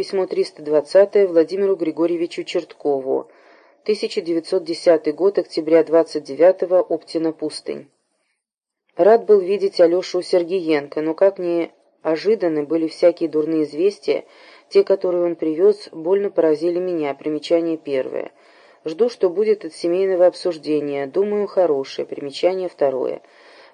Письмо 320 Владимиру Григорьевичу Черткову. 1910 год, октября 29-го, Оптина пустынь. Рад был видеть Алешу Сергиенко, но как не ожиданы были всякие дурные известия, те, которые он привез, больно поразили меня. Примечание первое. Жду, что будет от семейного обсуждения. Думаю, хорошее. Примечание второе.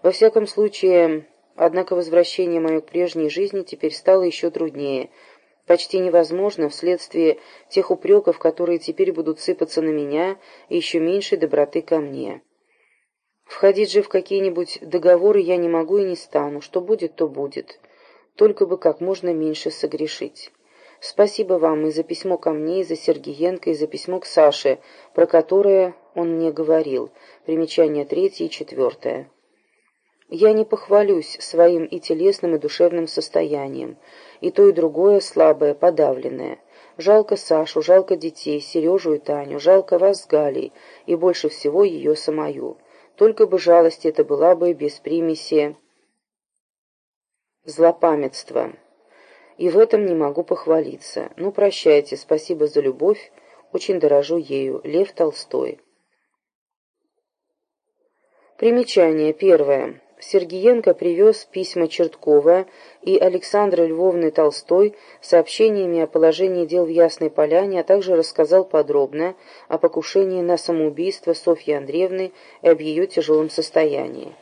Во всяком случае, однако возвращение мое к прежней жизни теперь стало еще труднее – почти невозможно вследствие тех упреков, которые теперь будут сыпаться на меня, и еще меньшей доброты ко мне. Входить же в какие-нибудь договоры я не могу и не стану, что будет, то будет, только бы как можно меньше согрешить. Спасибо вам и за письмо ко мне, и за Сергеенко, и за письмо к Саше, про которое он мне говорил. Примечание третье и четвертое. Я не похвалюсь своим и телесным, и душевным состоянием. И то, и другое слабое, подавленное. Жалко Сашу, жалко детей, Сережу и Таню, жалко вас с Галей, и больше всего ее самую. Только бы жалость эта была бы без примеси злопамятства. И в этом не могу похвалиться. Ну, прощайте, спасибо за любовь, очень дорожу ею. Лев Толстой. Примечание первое. Сергиенко привез письма Черткова и Александры Львовны Толстой сообщениями о положении дел в Ясной Поляне, а также рассказал подробно о покушении на самоубийство Софьи Андреевны и об ее тяжелом состоянии.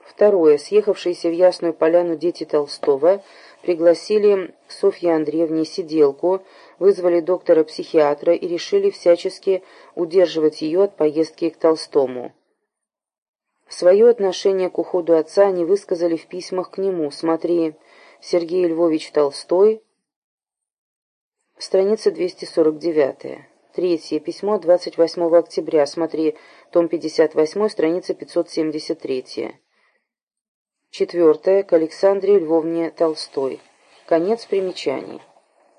Второе. Съехавшиеся в Ясную Поляну дети Толстого пригласили Софье Андреевне сиделку, вызвали доктора-психиатра и решили всячески удерживать ее от поездки к Толстому. Свое отношение к уходу отца они высказали в письмах к нему. Смотри, Сергей Львович Толстой, страница 249. Третье. Письмо 28 октября. Смотри, том 58, страница 573. Четвертое. К Александре Львовне Толстой. Конец примечаний.